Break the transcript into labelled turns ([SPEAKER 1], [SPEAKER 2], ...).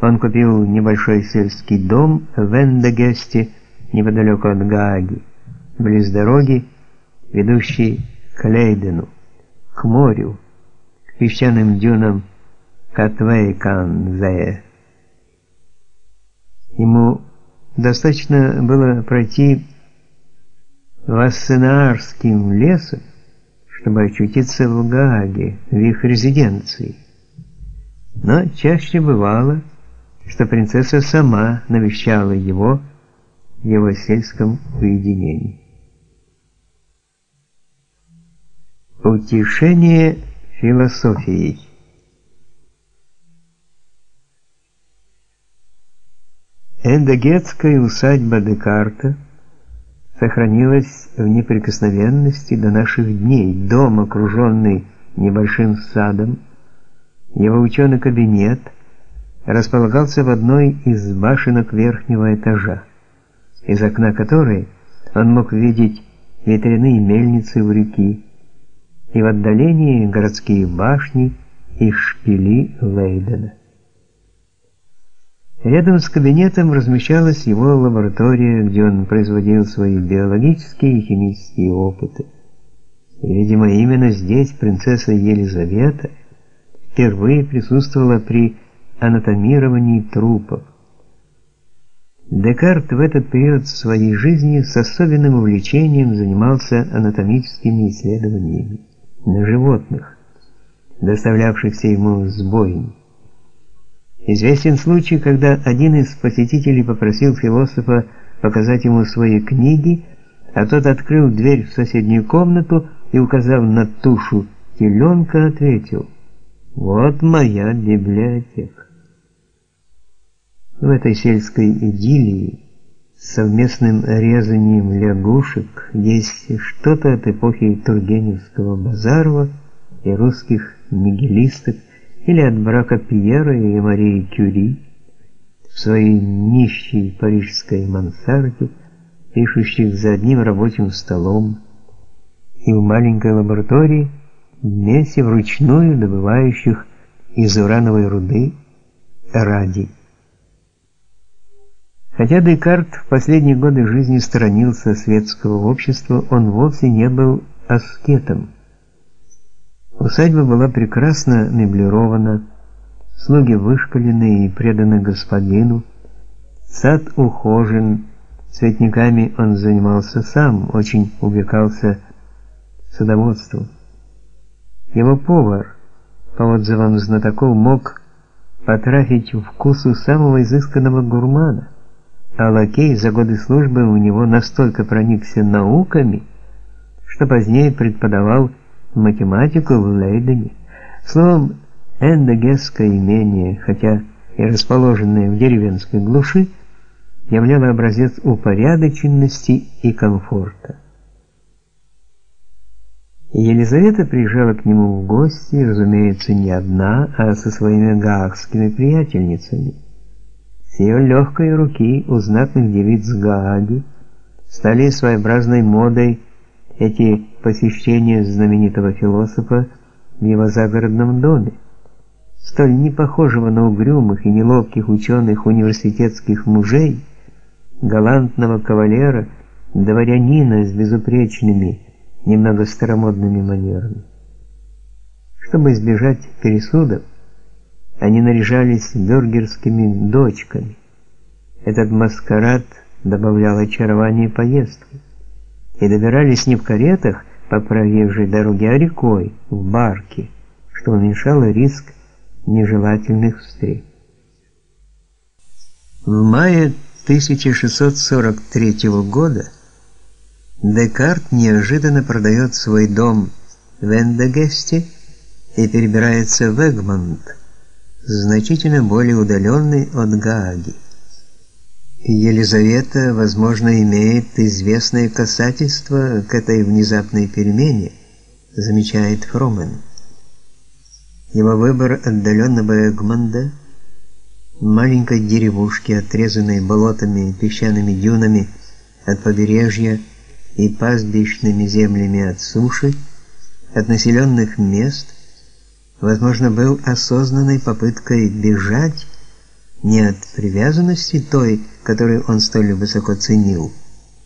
[SPEAKER 1] Он купил небольшой сельский дом в Эндегесте, неподалеку от Гааги, близ дороги, ведущей к Лейдену, к морю, к песчаным дюнам Катвейканзее. Ему достаточно было пройти Вассенаарским лесом, чтобы очутиться в Гааге, в их резиденции. Но чаще бывало, что принцесса сама навещала его в его сельском уединении. Утешение философией Эндогетская усадьба Декарта сохранилась в неприкосновенности до наших дней. Дом, окруженный небольшим садом, его ученый кабинет располагался в одной из башенок верхнего этажа, из окна которой он мог видеть ветряные мельницы у реки, и в отдалении городские башни и шпили Лейдена. Рядом с кабинетом размещалась его лаборатория, где он производил свои биологические и химические опыты. И, видимо, именно здесь принцесса Елизавета впервые присутствовала при анатомировании трупов. Декарт в этот период своей жизни с особенным увлечением занимался анатомическими исследованиями на животных, доставлявшихся ему с бойни. Известен случай, когда один из посетителей попросил философа показать ему свои книги, а тот открыл дверь в соседнюю комнату и, указав на тушу теленка, ответил «Вот моя библиотека». В этой сельской идиллии с совместным резанием лягушек есть что-то от эпохи Тургеневского Базарова и русских нигилисток, или от брака Пьера и Марии Кюри в своей нищей парижской мансарде, пишущих за одним рабочим столом, и в маленькой лаборатории, вместе вручную добывающих из урановой руды радий. Хотя Декарт в последние годы жизни сторонился светского общества, он вовсе не был аскетом. Усадьба была прекрасно меблирована, слуги вышколены и преданы господину, сад ухожен, цветниками он занимался сам, очень увлекался садоводством. Его повар, по отзывам знатоков, мог потрафить вкусу самого изысканного гурмана, а лакей за годы службы у него настолько проникся науками, что позднее преподавал математику в Лейдене. Словом, эндогесское имение, хотя и расположенное в деревенской глуши, являло образец упорядоченности и комфорта. Елизавета приезжала к нему в гости, разумеется, не одна, а со своими гаагскими приятельницами. Ее легкой руки у знатных девиц Гааги стали своеобразной модой эти посещения знаменитого философа в его загородном доме, столь не похожего на угрюмых и неловких ученых университетских мужей, галантного кавалера, дворянина с безупречными, немного старомодными манерами. Чтобы избежать пересудов, они наряжались бюргерскими дочками. Этот маскарад добавлял очарование поездки и добирались не в каретах по проезжей дороге, а рекой, в барке, что уменьшало риск нежелательных встреч. В мае 1643 года Декарт неожиданно продает свой дом в Эндегесте и перебирается в Эгмонт, значительно более удаленный от Гааги. Елизавета, возможно, имеет известное касательство к этой внезапной перемене, замечает Фромен. Его выбор отдаленного Эгмонда, маленькой деревушки, отрезанной болотами и песчаными дюнами от побережья и пастбищными землями от суши, от населенных мест, возможно, был осознанной попыткой бежать не от привязанности той, которую он столь высоко ценил,